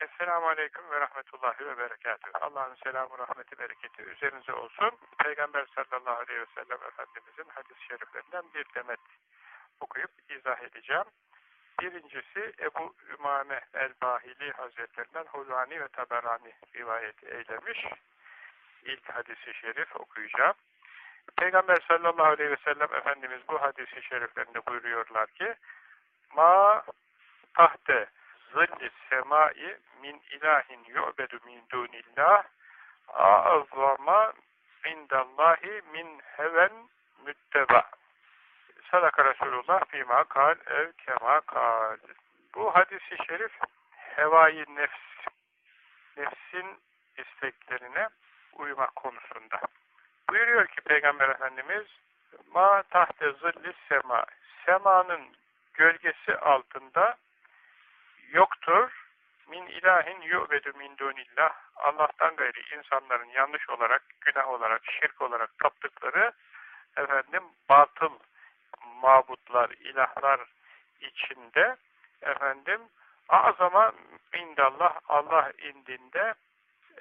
Esselamu Aleyküm ve Rahmetullahi ve Berekatühü. Allah'ın selamı, rahmeti, bereketi üzerinize olsun. Peygamber sallallahu aleyhi ve sellem Efendimizin hadis-i şeriflerinden bir demet okuyup izah edeceğim. Birincisi Ebu Ümame el-Bahili Hazretlerinden Hulvani ve Taberani rivayet eylemiş. İlk hadisi şerif okuyacağım. Peygamber sallallahu aleyhi ve sellem Efendimiz bu hadisi şeriflerinde buyuruyorlar ki Ma tahte zilli semai min ilahin yu'bedu min dunillah a'azzama indallahi min heven mütteba. Sadaka Resulullah fîmâ kal ev kema kal. Bu hadisi şerif hevai nefs, nefsin isteklerine uymak konusunda. Buyuruyor ki Peygamber Efendimiz ma tahte zilli sema semanın gölgesi altında yoktur. Min ilahin yu'bedu min dunillah. Allah'tan gayri insanların yanlış olarak, günah olarak, şirk olarak taptıkları efendim batıl mabutlar, ilahlar içinde efendim azama indallah Allah indinde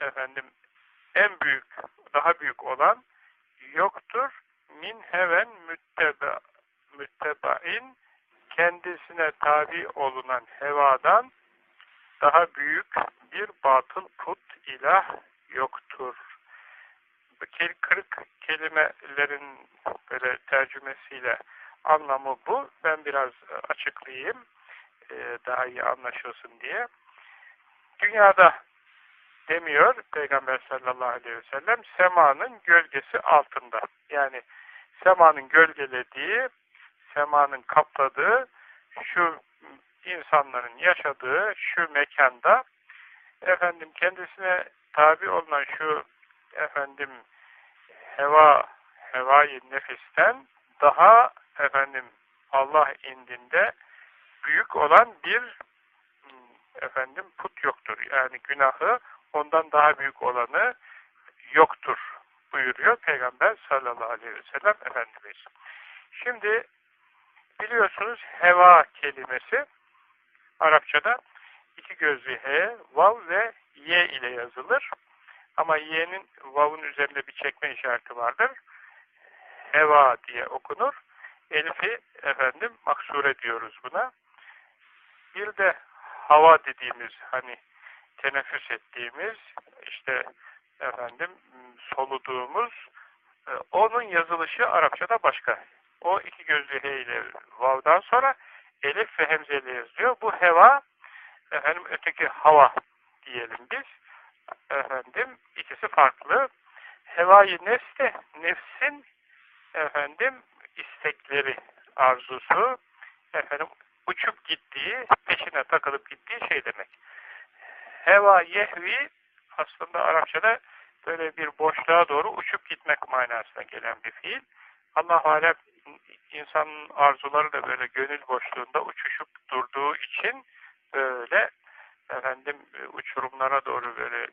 efendim en büyük, daha büyük olan yoktur. Min heven mütteba, müttebain kendisine tabi olunan hevadan daha büyük bir batıl put ilah yoktur. Kırık kelimelerin böyle tercümesiyle anlamı bu. Ben biraz açıklayayım e, daha iyi anlaşılsın diye. Dünyada demiyor Peygamber sallallahu aleyhi ve sellem semanın gölgesi altında. Yani semanın gölgelediği semanın kapladığı şu insanların yaşadığı şu mekanda efendim kendisine tabi olunan şu efendim heva hevai nefisten daha efendim Allah indinde büyük olan bir efendim put yoktur. Yani günahı ondan daha büyük olanı yoktur buyuruyor Peygamber sallallahu aleyhi ve sellem Efendimiz. Şimdi Biliyorsunuz heva kelimesi Arapçada iki gözlü he, vav ve ye ile yazılır. Ama y'nin vav'un üzerinde bir çekme işareti vardır. Heva diye okunur. Elif'i efendim maksure diyoruz buna. Bir de hava dediğimiz hani teneffüs ettiğimiz işte efendim soluduğumuz e, onun yazılışı Arapçada başka. O iki gözlü he ile vav'dan sonra elif ve hemze ile yazılıyor. Bu heva efendim öteki hava diyelim biz. Efendim ikisi farklı. Hevayı nefs de nefsin efendim istekleri, arzusu efendim uçup gittiği, peşine takılıp gittiği şey demek. Heva yehvi aslında Arapçada böyle bir boşluğa doğru uçup gitmek manasına gelen bir fiil. Allah alem insanın arzuları da böyle gönül boşluğunda uçuşup durduğu için böyle efendim uçurumlara doğru böyle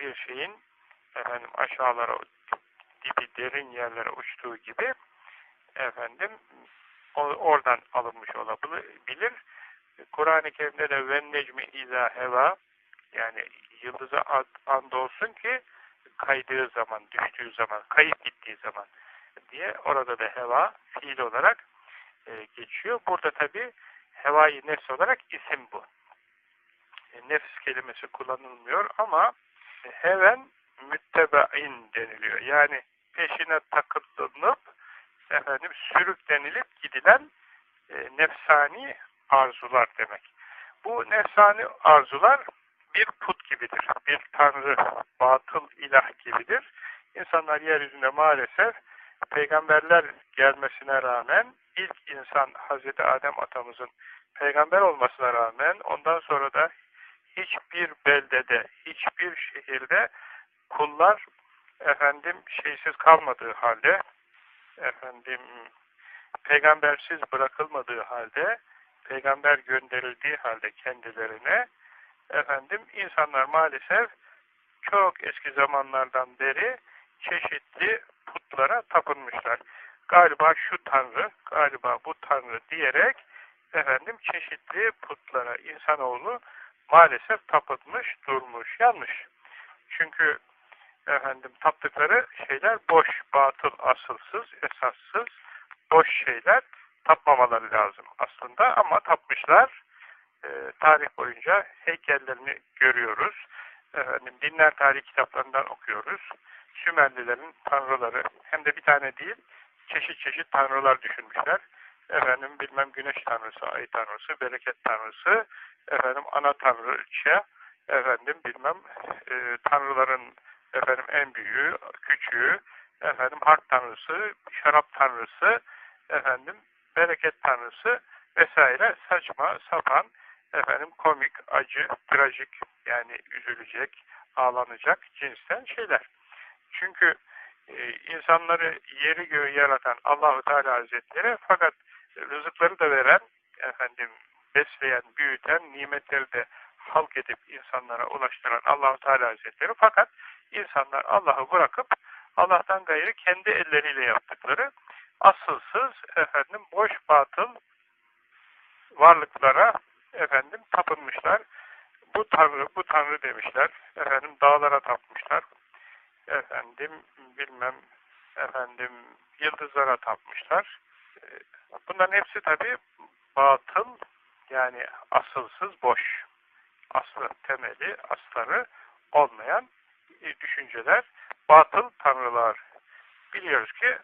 bir şeyin efendim aşağılara dibi derin yerlere uçtuğu gibi efendim oradan alınmış olabilir. Kur'an-ı Kerim'de de ve necmi izâ heva yani yıldıza andolsun ki kaydığı zaman, düştüğü zaman, kayıp gittiği zaman diye orada da heva fiil olarak e, geçiyor. Burada tabi hevai nefs olarak isim bu. E, nefs kelimesi kullanılmıyor ama e, heven müttebain deniliyor. Yani peşine takılınıp efendim sürüklenilip gidilen e, nefsani arzular demek. Bu nefsani arzular bir put gibidir. Bir tanrı, batıl ilah gibidir. İnsanlar yeryüzünde maalesef peygamberler gelmesine rağmen ilk insan Hazreti Adem atamızın peygamber olmasına rağmen ondan sonra da hiçbir beldede, hiçbir şehirde kullar efendim şeysiz kalmadığı halde efendim peygambersiz bırakılmadığı halde peygamber gönderildiği halde kendilerine efendim insanlar maalesef çok eski zamanlardan beri çeşitli putlara tapınmışlar. Galiba şu tanrı, galiba bu tanrı diyerek efendim çeşitli putlara insanoğlu maalesef tapıtmış, durmuş. Yanlış. Çünkü efendim taptıkları şeyler boş, batıl, asılsız, esassız, boş şeyler tapmamaları lazım aslında ama tapmışlar. E, tarih boyunca heykellerini görüyoruz. Efendim, dinler tarih kitaplarından okuyoruz. Sümerlilerin tanrıları hem de bir tane değil çeşit çeşit tanrılar düşünmüşler. Efendim bilmem güneş tanrısı, ay tanrısı, bereket tanrısı, efendim ana tanrıça, efendim bilmem e, tanrıların efendim en büyüğü, küçüğü, efendim harp tanrısı, şarap tanrısı, efendim bereket tanrısı vesaire saçma sapan efendim komik, acı, trajik yani üzülecek, ağlanacak cinsten şeyler. Çünkü e, insanları yeri göğü yaratan Allahu Teala Hazretleri fakat rızıkları da veren efendim besleyen, büyüten, nimetleri de halk edip insanlara ulaştıran Allahu Teala Hazretleri fakat insanlar Allah'ı bırakıp Allah'tan gayrı kendi elleriyle yaptıkları asılsız efendim boş batıl varlıklara efendim tapınmışlar. Bu tanrı, bu tanrı demişler. Efendim dağlara tapmışlar. Efendim bilmem efendim yıldızlara tapmışlar. Bunların hepsi tabi batıl yani asılsız boş. Aslı temeli, asları olmayan düşünceler, batıl tanrılar. Biliyoruz ki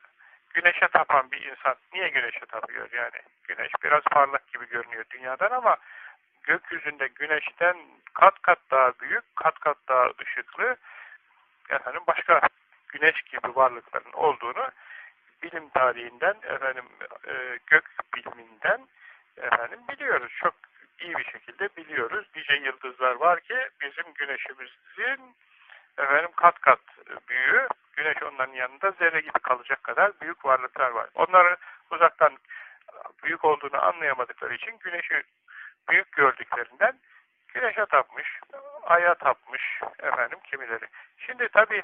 güneşe tapan bir insan niye güneşe tapıyor yani? Güneş biraz parlak gibi görünüyor dünyadan ama gökyüzünde güneşten kat kat daha büyük, kat kat daha ışıklı efendim başka güneş gibi varlıkların olduğunu bilim tarihinden efendim e, gök biliminden efendim biliyoruz. Çok iyi bir şekilde biliyoruz. Nice yıldızlar var ki bizim güneşimizin efendim kat kat büyüğü güneş onların yanında zerre gibi kalacak kadar büyük varlıklar var. Onları uzaktan büyük olduğunu anlayamadıkları için güneşi büyük gördüklerinden güneşe tapmış, aya tapmış efendim kimileri. Şimdi tabi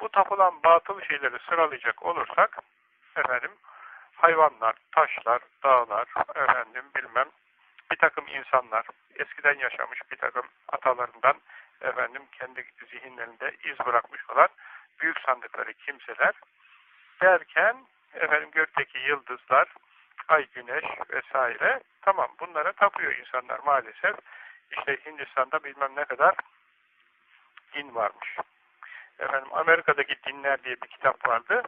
bu tapılan batıl şeyleri sıralayacak olursak efendim hayvanlar, taşlar, dağlar, efendim bilmem bir takım insanlar, eskiden yaşamış bir takım atalarından efendim kendi zihinlerinde iz bırakmış olan büyük sandıkları kimseler derken efendim gökteki yıldızlar, ay, güneş vesaire tamam bunlara tapıyor insanlar maalesef. İşte Hindistan'da bilmem ne kadar din varmış. Efendim Amerika'daki dinler diye bir kitap vardı.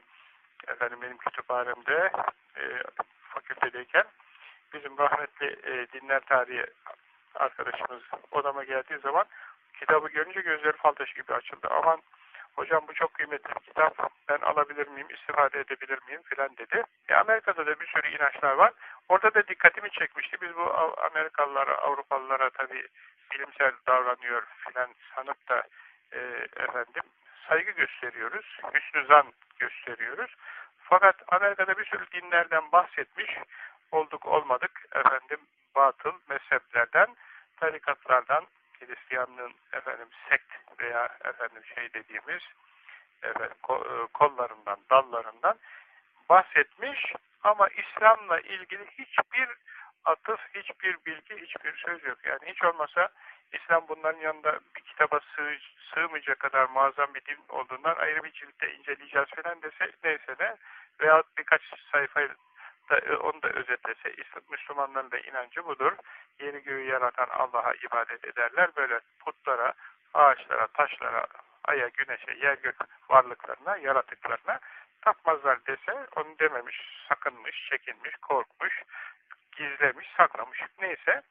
Efendim benim kütüphanemde e, fakültedeyken bizim rahmetli e, dinler tarihi arkadaşımız odama geldiği zaman kitabı görünce gözleri fal taşı gibi açıldı. Aman hocam bu çok kıymetli bir kitap ben alabilir miyim, istifade edebilir miyim filan dedi. E, Amerika'da da bir sürü inançlar var. Orada da dikkatimi çekmişti. Biz bu Amerikalılara, Avrupalılara tabii bilimsel davranıyor filan sanıp da e, efendim saygı gösteriyoruz, hüsnü zan gösteriyoruz. Fakat Amerika'da bir sürü dinlerden bahsetmiş olduk olmadık efendim batıl mezheplerden, tarikatlardan, Hristiyanlığın efendim sekt veya efendim şey dediğimiz efendim, e, kollarından, dallarından bahsetmiş ama İslam'la ilgili hiçbir atıf, hiçbir bilgi, hiçbir söz yok. Yani hiç olmasa İslam bunların yanında bir kitaba sığ, sığmayacak kadar muazzam bir din olduğundan ayrı bir ciltte inceleyeceğiz falan dese neyse ne veya birkaç sayfayı da, e, onu da özetlese Müslümanların da inancı budur. Yeri göğü yaratan Allah'a ibadet ederler. Böyle putlara, ağaçlara, taşlara, aya, güneşe, yer gök varlıklarına, yaratıklarına tapmazlar dese onu dememiş, sakınmış, çekinmiş, korkmuş, gizlemiş, saklamış. Neyse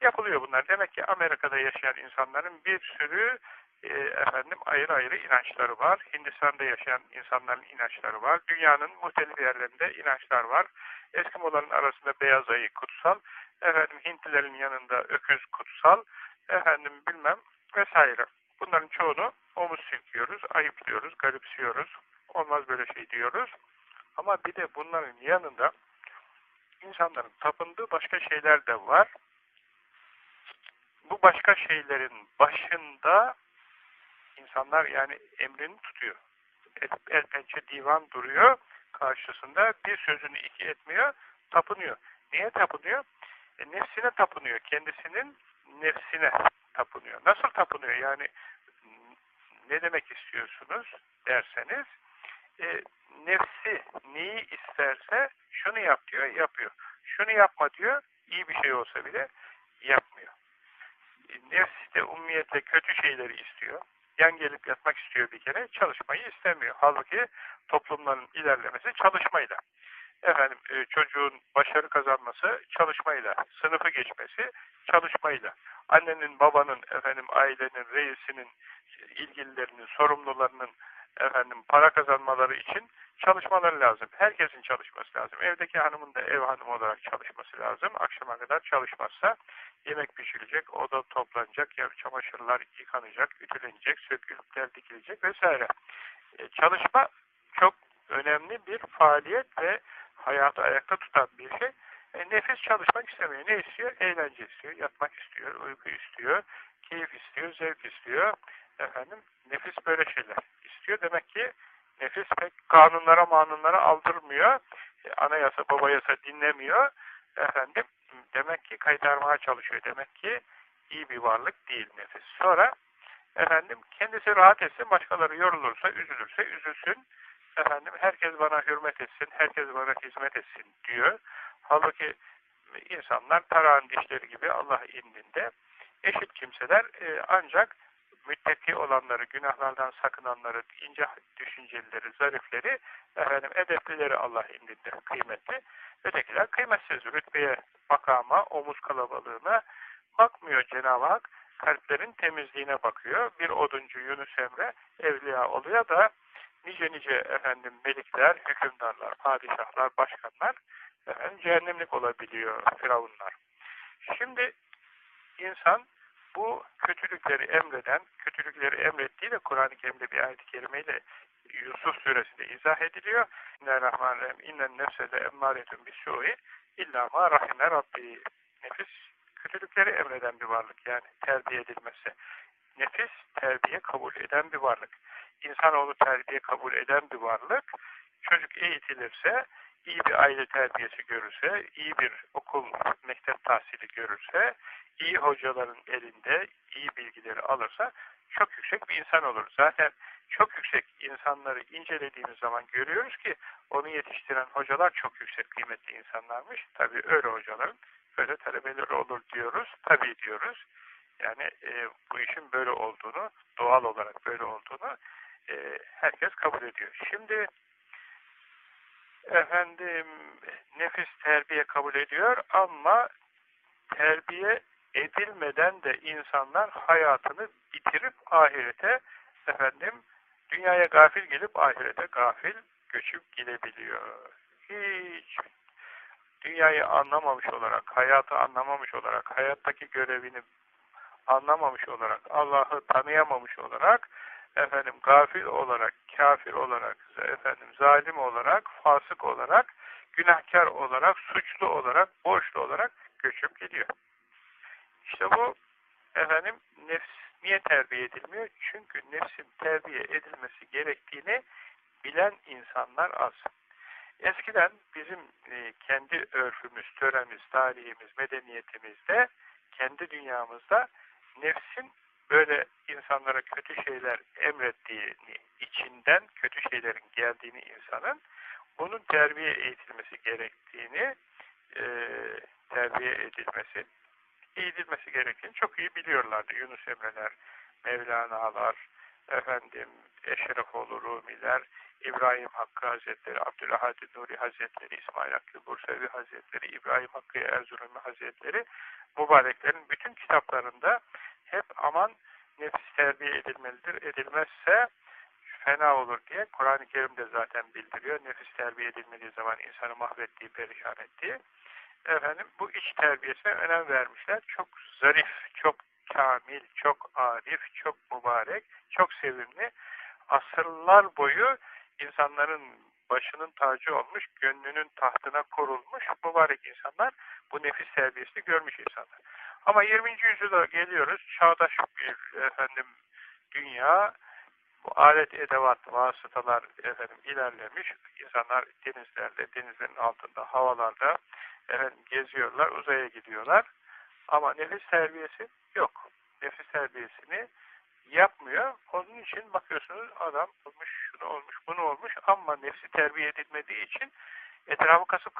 yapılıyor bunlar. Demek ki Amerika'da yaşayan insanların bir sürü e, efendim ayrı ayrı inançları var. Hindistan'da yaşayan insanların inançları var. Dünyanın muhtelif yerlerinde inançlar var. Eskimoların arasında beyaz ayı kutsal. Efendim Hintlilerin yanında öküz kutsal. Efendim bilmem vesaire. Bunların çoğunu omuz silkiyoruz, ayıplıyoruz, garipsiyoruz. Olmaz böyle şey diyoruz. Ama bir de bunların yanında insanların tapındığı başka şeyler de var. Bu başka şeylerin başında insanlar yani emrini tutuyor. El, el pençe divan duruyor karşısında bir sözünü iki etmiyor, tapınıyor. Niye tapınıyor? E, nefsine tapınıyor. Kendisinin nefsine. tapınıyor. Nasıl tapınıyor? Yani ne demek istiyorsunuz derseniz e, nefsi neyi isterse şunu yap diyor, yapıyor. Şunu yapma diyor, iyi bir şey olsa bile yapmıyor. E, nefsi de ummiyetle kötü şeyleri istiyor. Yan gelip yatmak istiyor bir kere, çalışmayı istemiyor. Halbuki toplumların ilerlemesi çalışmayla. Efendim e, çocuğun başarı kazanması çalışmayla, sınıfı geçmesi çalışmayla, annenin, babanın, efendim ailenin, reisinin, ilgililerinin, sorumlularının efendim para kazanmaları için çalışmaları lazım. Herkesin çalışması lazım. Evdeki hanımın da ev hanımı olarak çalışması lazım. Akşama kadar çalışmazsa yemek pişirilecek, oda toplanacak, yer çamaşırlar yıkanacak, ütülenecek, sökülükler dikilecek vesaire. E, çalışma çok önemli bir faaliyet ve hayatı ayakta tutan bir şey. E, nefis çalışmak istemiyor. Ne istiyor? Eğlence istiyor, yatmak istiyor, uyku istiyor, keyif istiyor, zevk istiyor. Efendim, nefis böyle şeyler istiyor. Demek ki nefis pek kanunlara manunlara aldırmıyor. E, anayasa, babayasa dinlemiyor. Efendim, demek ki kaytarmaya çalışıyor. Demek ki iyi bir varlık değil nefis. Sonra efendim kendisi rahat etsin, başkaları yorulursa, üzülürse üzülsün. Efendim herkes bana hürmet etsin, herkes bana hizmet etsin diyor. Halbuki insanlar tarağın dişleri gibi Allah indinde eşit kimseler e, ancak müttaki olanları, günahlardan sakınanları, ince düşüncelileri, zarifleri, efendim, edeplileri Allah indinde kıymetli. Ötekiler kıymetsiz rütbeye, makama, omuz kalabalığına bakmıyor Cenab-ı Hak. Kalplerin temizliğine bakıyor. Bir oduncu Yunus Emre evliya oluyor da nice nice efendim melikler, hükümdarlar, padişahlar, başkanlar efendim, cehennemlik olabiliyor firavunlar. Şimdi insan bu kötülükleri emreden, kötülükleri emrettiği de Kur'an-ı Kerim'de bir ayet-i kerimeyle Yusuf suresinde izah ediliyor. Bismillahirrahmanirrahim. İnnen nefsede emmâretun bisû'i illa ma rahime rabbi. Nefis kötülükleri emreden bir varlık yani terbiye edilmesi. Nefis terbiye kabul eden bir varlık. İnsanoğlu terbiye kabul eden bir varlık. Çocuk eğitilirse, iyi bir aile terbiyesi görürse, iyi bir okul, mektep tahsili görürse, iyi hocaların elinde iyi bilgileri alırsa çok yüksek bir insan olur. Zaten çok yüksek insanları incelediğimiz zaman görüyoruz ki onu yetiştiren hocalar çok yüksek kıymetli insanlarmış. Tabi öyle hocaların böyle talebeleri olur diyoruz. Tabi diyoruz. Yani e, bu işin böyle olduğunu, doğal olarak böyle olduğunu e, herkes kabul ediyor. Şimdi efendim nefis terbiye kabul ediyor ama terbiye edilmeden de insanlar hayatını bitirip ahirete efendim dünyaya gafil gelip ahirete gafil göçüp gidebiliyor. Hiç dünyayı anlamamış olarak, hayatı anlamamış olarak, hayattaki görevini anlamamış olarak, Allah'ı tanıyamamış olarak, efendim gafil olarak, kafir olarak, efendim zalim olarak, fasık olarak, günahkar olarak, suçlu olarak, borçlu olarak göçüp gidiyor. İşte bu efendim nefs niye terbiye edilmiyor? Çünkü nefsin terbiye edilmesi gerektiğini bilen insanlar az. Eskiden bizim e, kendi örfümüz, töremiz, tarihimiz, medeniyetimizde, kendi dünyamızda nefsin böyle insanlara kötü şeyler emrettiğini, içinden kötü şeylerin geldiğini insanın, bunun terbiye eğitilmesi gerektiğini, e, terbiye edilmesi eğitilmesi gerektiğini çok iyi biliyorlardı. Yunus Emre'ler, Mevlana'lar, efendim Eşrefoğlu Rumiler, İbrahim Hakkı Hazretleri, Abdülahadi Nuri Hazretleri, İsmail Hakkı Bursevi Hazretleri, İbrahim Hakkı Erzurumi Hazretleri mübareklerin bütün kitaplarında hep aman nefis terbiye edilmelidir. Edilmezse fena olur diye Kur'an-ı Kerim'de zaten bildiriyor. Nefis terbiye edilmediği zaman insanı mahvettiği, perişan ettiği efendim bu iç terbiyesine önem vermişler. Çok zarif, çok kamil, çok arif, çok mübarek, çok sevimli. Asırlar boyu insanların başının tacı olmuş, gönlünün tahtına kurulmuş mübarek insanlar bu nefis terbiyesini görmüş insanlar. Ama 20. yüzyıla geliyoruz. Çağdaş bir efendim dünya bu alet edevat vasıtalar efendim ilerlemiş. İnsanlar denizlerde, denizlerin altında, havalarda efendim geziyorlar, uzaya gidiyorlar. Ama nefis terbiyesi yok. nefis terbiyesini yapmıyor. Onun için bakıyorsunuz adam olmuş, şunu olmuş, bunu olmuş ama nefsi terbiye edilmediği için etrafı kasıp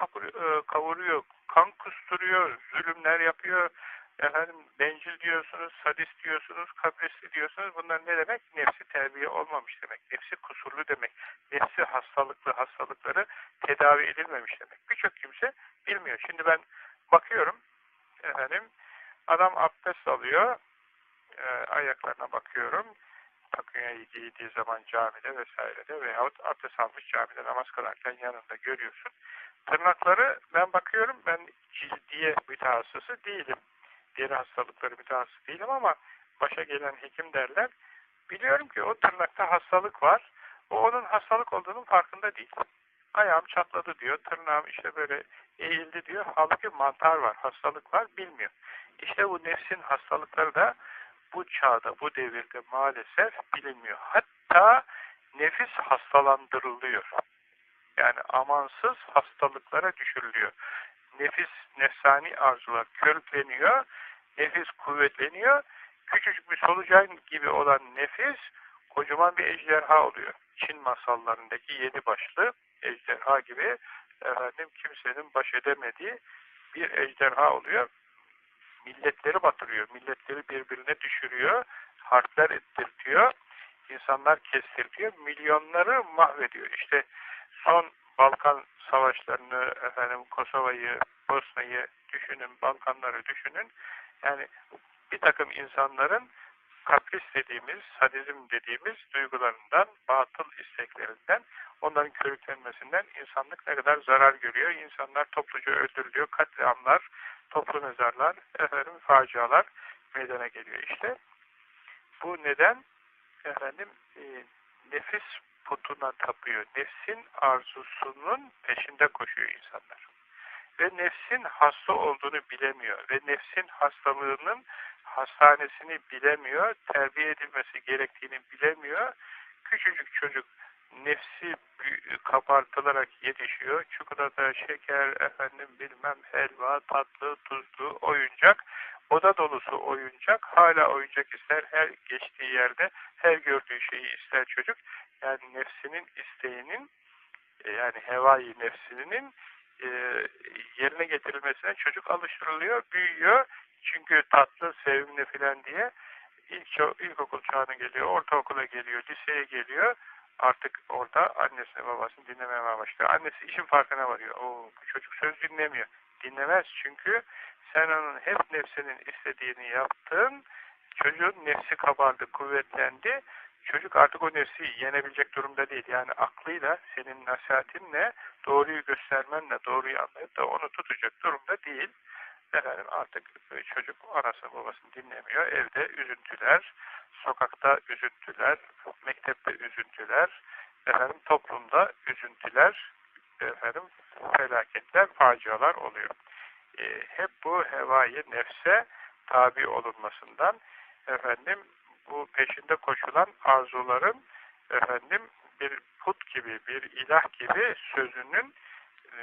kavuruyor, kan kusturuyor, zulümler yapıyor, efendim bencil diyorsunuz, sadist diyorsunuz, kaprisli diyorsunuz. Bunlar ne demek? Nefsi terbiye olmamış demek. Nefsi kusurlu demek. Nefsi hastalıklı hastalıkları tedavi edilmemiş demek. Birçok kimse bilmiyor. Şimdi ben bakıyorum efendim adam abdest alıyor e, ayaklarına bakıyorum takıya giydiği zaman camide vesairede veyahut abdest almış camide namaz kılarken yanında görüyorsun. Tırnakları ben bakıyorum ben cildiye mütehassısı değilim. Deri hastalıkları mütehassısı değilim ama başa gelen hekim derler. Biliyorum ki o tırnakta hastalık var. O onun hastalık olduğunun farkında değil. Ayağım çatladı diyor, tırnağım işte böyle eğildi diyor. Halbuki mantar var, hastalık var, bilmiyor. İşte bu nefsin hastalıkları da bu çağda, bu devirde maalesef bilinmiyor. Hatta nefis hastalandırılıyor. Yani amansız hastalıklara düşürülüyor. Nefis, nefsani arzular körükleniyor, nefis kuvvetleniyor. Küçücük bir solucan gibi olan nefis kocaman bir ejderha oluyor. Çin masallarındaki yedi başlı ejderha gibi efendim kimsenin baş edemediği bir ejderha oluyor milletleri batırıyor, milletleri birbirine düşürüyor, harpler ettirtiyor, insanlar kestirtiyor, milyonları mahvediyor. İşte son Balkan savaşlarını, efendim Kosova'yı, Bosna'yı düşünün, Balkanları düşünün. Yani bir takım insanların kapris dediğimiz, sadizm dediğimiz duygularından, batıl isteklerinden, onların körüklenmesinden insanlık ne kadar zarar görüyor. İnsanlar topluca öldürülüyor, katliamlar, toplu mezarlar, efendim facialar meydana geliyor işte. Bu neden efendim e, nefis putuna tapıyor. Nefsin arzusunun peşinde koşuyor insanlar. Ve nefsin hasta olduğunu bilemiyor. Ve nefsin hastalığının hastanesini bilemiyor. Terbiye edilmesi gerektiğini bilemiyor. Küçücük çocuk nefsi kabartılarak yetişiyor. Çikolata, şeker, efendim bilmem helva, tatlı, tuzlu, oyuncak. Oda dolusu oyuncak. Hala oyuncak ister. Her geçtiği yerde her gördüğü şeyi ister çocuk. Yani nefsinin isteğinin yani hevai nefsinin e, yerine getirilmesine çocuk alıştırılıyor, büyüyor. Çünkü tatlı, sevimli filan diye ilk ilkokul çağına geliyor, ortaokula geliyor, liseye geliyor artık orada annesini babasını dinlemeye başlıyor. Annesi işin farkına varıyor. O çocuk söz dinlemiyor. Dinlemez çünkü sen onun hep nefsinin istediğini yaptın. Çocuğun nefsi kabardı, kuvvetlendi. Çocuk artık o nefsi yenebilecek durumda değil. Yani aklıyla, senin nasihatinle, doğruyu göstermenle, doğruyu anlayıp da onu tutacak durumda değil. Efendim artık çocuk anasını babasını dinlemiyor. Evde üzüntüler, sokakta üzüntüler, mektepte üzüntüler, efendim toplumda üzüntüler, efendim felaketler, facialar oluyor. E, hep bu hevai nefse tabi olunmasından efendim bu peşinde koşulan arzuların efendim bir put gibi, bir ilah gibi sözünün e,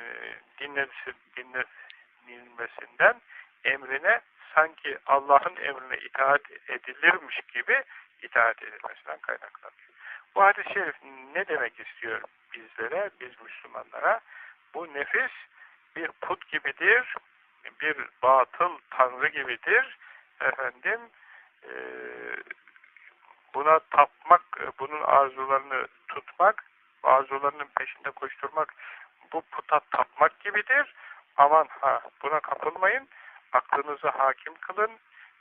dinlenilmesi, dinlenilmesinden emrine sanki Allah'ın emrine itaat edilirmiş gibi itaat edilmesinden kaynaklanıyor. Bu hadis-i şerif ne demek istiyor bizlere, biz Müslümanlara? Bu nefis bir put gibidir, bir batıl tanrı gibidir. Efendim, e, buna tapmak, bunun arzularını tutmak, arzularının peşinde koşturmak, bu puta tapmak gibidir. Aman ha, buna kapılmayın aklınızı hakim kılın,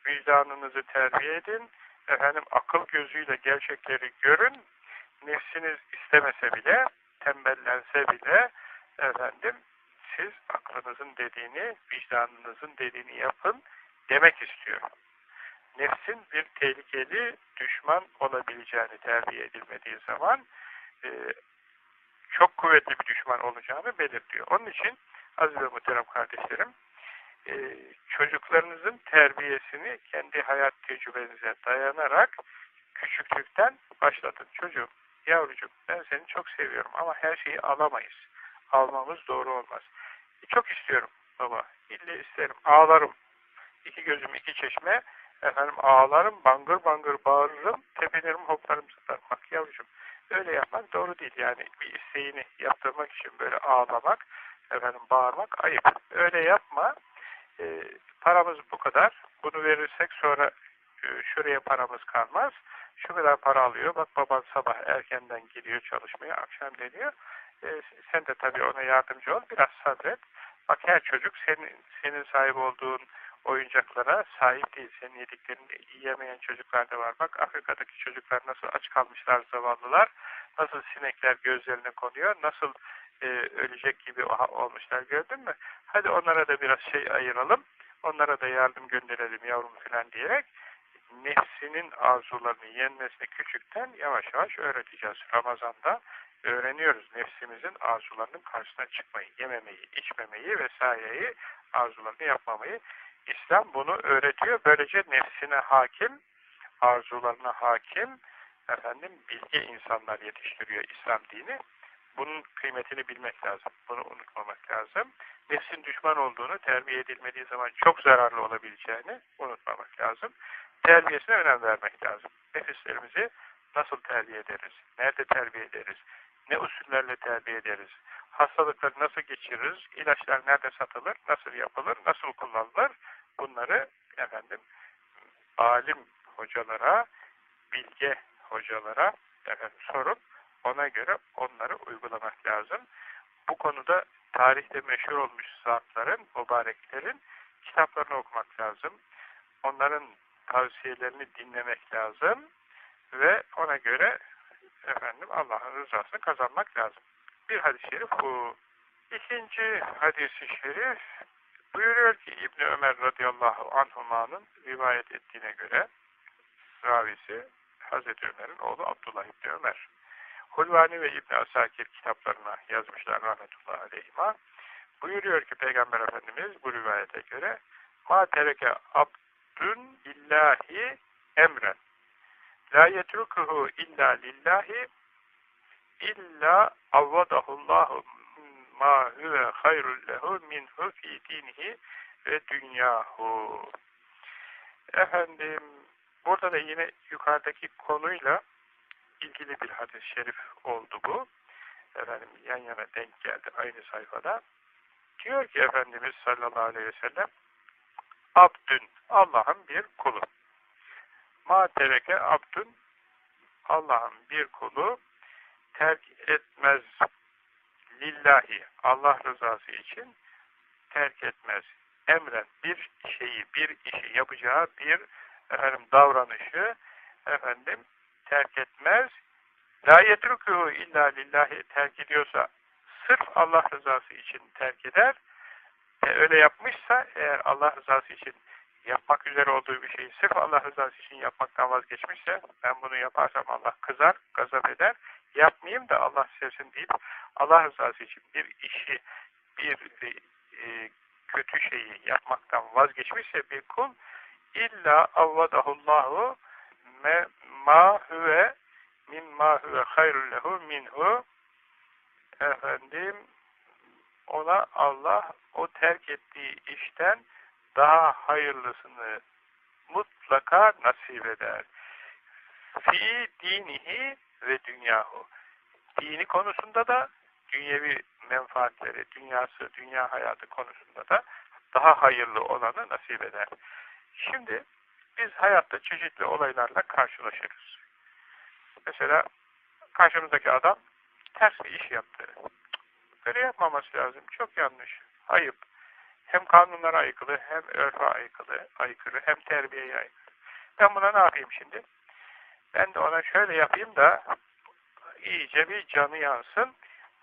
vicdanınızı terbiye edin, efendim akıl gözüyle gerçekleri görün, nefsiniz istemese bile, tembellense bile, efendim siz aklınızın dediğini, vicdanınızın dediğini yapın demek istiyor. Nefsin bir tehlikeli düşman olabileceğini terbiye edilmediği zaman e, çok kuvvetli bir düşman olacağını belirtiyor. Onun için aziz ve muhterem kardeşlerim, e, çocuklarınızın terbiyesini kendi hayat tecrübenize dayanarak küçüklükten başlatın. Çocuğum, yavrucuğum ben seni çok seviyorum ama her şeyi alamayız. Almamız doğru olmaz. E, çok istiyorum baba. İlle isterim. Ağlarım. İki gözüm iki çeşme Efendim ağlarım, bangır bangır bağırırım, tepinirim, hoplarım, zıplarım. Bak yavrucuğum, öyle yapmak doğru değil. Yani bir isteğini yaptırmak için böyle ağlamak, efendim bağırmak ayıp. Öyle yapma. E, paramız bu kadar. Bunu verirsek sonra e, şuraya paramız kalmaz. Şu kadar para alıyor. Bak baban sabah erkenden gidiyor çalışmaya, akşam deniyor. E, sen de tabii ona yardımcı ol. Biraz sabret. Bak her çocuk senin, senin sahip olduğun oyuncaklara sahip değil. Senin yediklerini yiyemeyen çocuklar da var. Bak Afrika'daki çocuklar nasıl aç kalmışlar zavallılar. Nasıl sinekler gözlerine konuyor. Nasıl e, ölecek gibi olmuşlar gördün mü? Hadi onlara da biraz şey ayıralım. Onlara da yardım gönderelim yavrum falan diyerek nefsinin arzularını yenmesini küçükten yavaş yavaş öğreteceğiz. Ramazan'da öğreniyoruz nefsimizin arzularının karşısına çıkmayı, yememeyi, içmemeyi vesaireyi, arzularını yapmamayı. İslam bunu öğretiyor. Böylece nefsine hakim, arzularına hakim, efendim bilgi insanlar yetiştiriyor İslam dini. Bunun kıymetini bilmek lazım. Bunu unutmamak lazım. Nefsin düşman olduğunu, terbiye edilmediği zaman çok zararlı olabileceğini unutmamak lazım. Terbiyesine önem vermek lazım. Nefislerimizi nasıl terbiye ederiz? Nerede terbiye ederiz? Ne usullerle terbiye ederiz? Hastalıkları nasıl geçiririz? İlaçlar nerede satılır? Nasıl yapılır? Nasıl kullanılır? Bunları efendim alim hocalara, bilge hocalara efendim, sorup ona göre onları uygulamak lazım. Bu konuda tarihte meşhur olmuş zatların, mübareklerin kitaplarını okumak lazım. Onların tavsiyelerini dinlemek lazım ve ona göre efendim Allah'ın rızasını kazanmak lazım. Bir hadis-i şerif bu. İkinci hadis-i şerif buyuruyor ki İbni Ömer radıyallahu anhuma'nın rivayet ettiğine göre ravisi Hazreti Ömer'in oğlu Abdullah İbni Ömer. Hulvani ve İbni Asakir kitaplarına yazmışlar rahmetullahi aleyhima. Buyuruyor ki Peygamber Efendimiz bu rivayete göre ma tereke abdün illahi emren la yetrukuhu illa lillahi illa avvadahullahu hayrul lehu minhu fi dinihi ve dünyahu. Efendim, burada da yine yukarıdaki konuyla ilgili bir hadis-i şerif oldu bu. Efendim, yan yana denk geldi aynı sayfada. Diyor ki Efendimiz sallallahu aleyhi ve sellem, Abdün, Allah'ın bir kulu. Ma tereke abdün, Allah'ın bir kulu terk etmez lillahi Allah rızası için terk etmez. Emren bir şeyi, bir işi yapacağı bir efendim davranışı efendim terk etmez. La yetrukuhu illa lillahi terk ediyorsa sırf Allah rızası için terk eder. E, öyle yapmışsa eğer Allah rızası için yapmak üzere olduğu bir şeyi sırf Allah rızası için yapmaktan vazgeçmişse ben bunu yaparsam Allah kızar, gazap eder. Yapmayayım da Allah sevsin deyip Allah rızası için bir işi, bir e, kötü şeyi yapmaktan vazgeçmişse bir kul illa avvadahullahu me ma huve min ma huve hayrul minhu efendim ona Allah o terk ettiği işten daha hayırlısını mutlaka nasip eder. Fi dinihi ve dünyahu. Dini konusunda da dünyevi menfaatleri, dünyası, dünya hayatı konusunda da daha hayırlı olanı nasip eder. Şimdi biz hayatta çeşitli olaylarla karşılaşırız. Mesela karşımızdaki adam ters bir iş yaptı. Böyle yapmaması lazım. Çok yanlış. Ayıp. Hem kanunlara aykırı, hem örfe aykırı, aykırı, hem terbiyeye aykırı. Ben buna ne yapayım şimdi? Ben de ona şöyle yapayım da iyice bir canı yansın,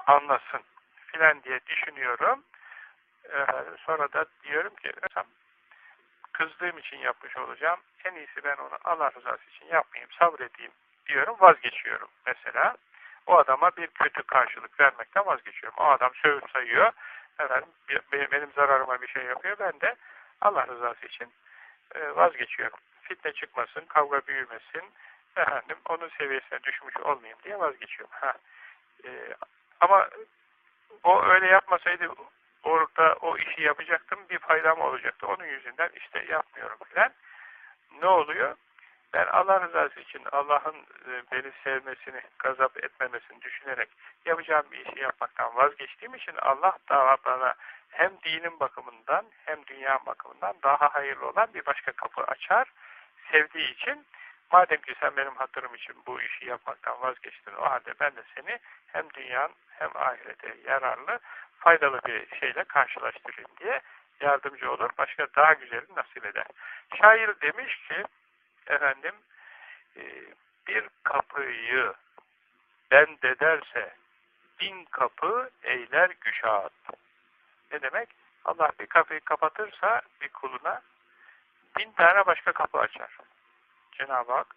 anlasın filan diye düşünüyorum. Ee, sonra da diyorum ki kızdığım için yapmış olacağım. En iyisi ben onu Allah rızası için yapmayayım, sabredeyim diyorum, vazgeçiyorum mesela. O adama bir kötü karşılık vermekten vazgeçiyorum. O adam sövüp sayıyor, efendim, benim zararıma bir şey yapıyor, ben de Allah rızası için e, vazgeçiyorum. Fitne çıkmasın, kavga büyümesin, efendim, onun seviyesine düşmüş olmayayım diye vazgeçiyorum. Ha. E, ama o öyle yapmasaydı orada o işi yapacaktım, bir faydam olacaktı. Onun yüzünden işte yapmıyorum filan. ne oluyor? Ben Allah rızası için Allah'ın e, beni sevmesini, gazap etmemesini düşünerek yapacağım bir işi yapmaktan vazgeçtiğim için Allah da bana hem dinin bakımından hem dünya bakımından daha hayırlı olan bir başka kapı açar. Sevdiği için madem ki sen benim hatırım için bu işi yapmaktan vazgeçtin o halde ben de seni hem dünyanın hem ahirete yararlı faydalı bir şeyle karşılaştırayım diye yardımcı olur. Başka daha güzelini nasip eder. Şair demiş ki efendim e, bir kapıyı bend ederse bin kapı eyler güşat. Ne demek? Allah bir kapıyı kapatırsa bir kuluna bin tane başka kapı açar. Cenab-ı Hak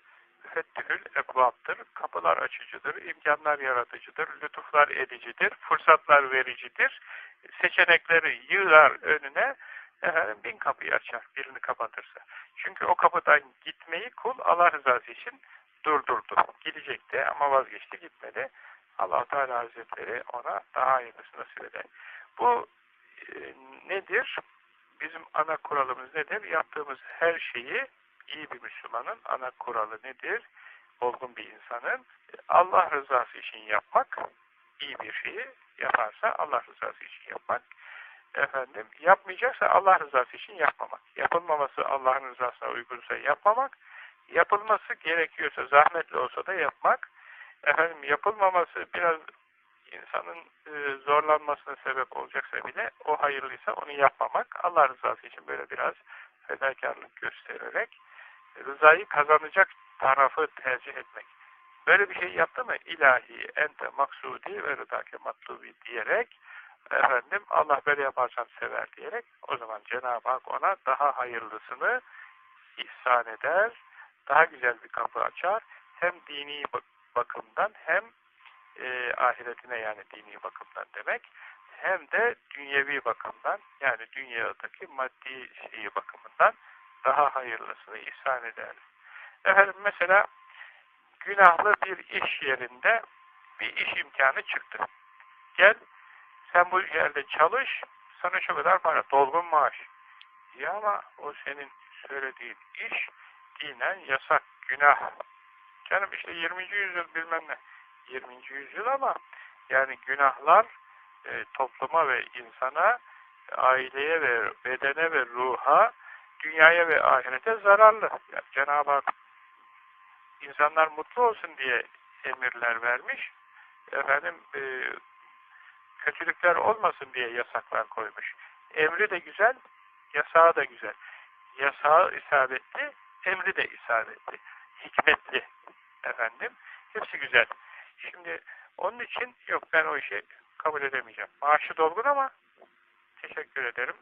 müfettihül ebvaptır, kapılar açıcıdır, imkanlar yaratıcıdır, lütuflar edicidir, fırsatlar vericidir, seçenekleri yığar önüne, efendim bin kapıyı açar birini kapatırsa. Çünkü o kapıdan gitmeyi kul Allah rızası için durdurdu. Gidecekti ama vazgeçti gitmedi. allah Teala Hazretleri ona daha hayırlısı nasip eder. Bu e, nedir? Bizim ana kuralımız nedir? Yaptığımız her şeyi iyi bir Müslümanın ana kuralı nedir? Olgun bir insanın Allah rızası için yapmak, iyi bir şeyi yaparsa Allah rızası için yapmak, efendim yapmayacaksa Allah rızası için yapmamak. Yapılmaması Allah'ın rızasına uygunsa yapmamak, yapılması gerekiyorsa zahmetli olsa da yapmak, efendim yapılmaması biraz insanın e, zorlanmasına sebep olacaksa bile o hayırlıysa onu yapmamak, Allah rızası için böyle biraz fedakarlık göstererek rızayı kazanacak tarafı tercih etmek. Böyle bir şey yaptı mı ilahi, ente maksudi ve rıdake matlubi diyerek efendim Allah böyle yaparsan sever diyerek o zaman Cenab-ı Hak ona daha hayırlısını ihsan eder, daha güzel bir kapı açar. Hem dini bakımdan hem e, ahiretine yani dini bakımdan demek hem de dünyevi bakımdan yani dünyadaki maddi şeyi bakımından daha hayırlısını ihsan eder. Efendim mesela günahlı bir iş yerinde bir iş imkanı çıktı. Gel sen bu yerde çalış sana şu kadar para dolgun maaş. Ya ama o senin söylediğin iş dinen yasak, günah. Canım işte 20. yüzyıl bilmem ne. 20. yüzyıl ama yani günahlar e, topluma ve insana, aileye ve bedene ve ruha, dünyaya ve ahirete zararlı. Yani Cenab-ı Hak insanlar mutlu olsun diye emirler vermiş. Efendim e, kötülükler olmasın diye yasaklar koymuş. Emri de güzel, yasağı da güzel. Yasağı isabetli, emri de isabetli. Hikmetli. Efendim, hepsi güzel. Şimdi onun için yok ben o işi kabul edemeyeceğim. Maaşı dolgun ama teşekkür ederim.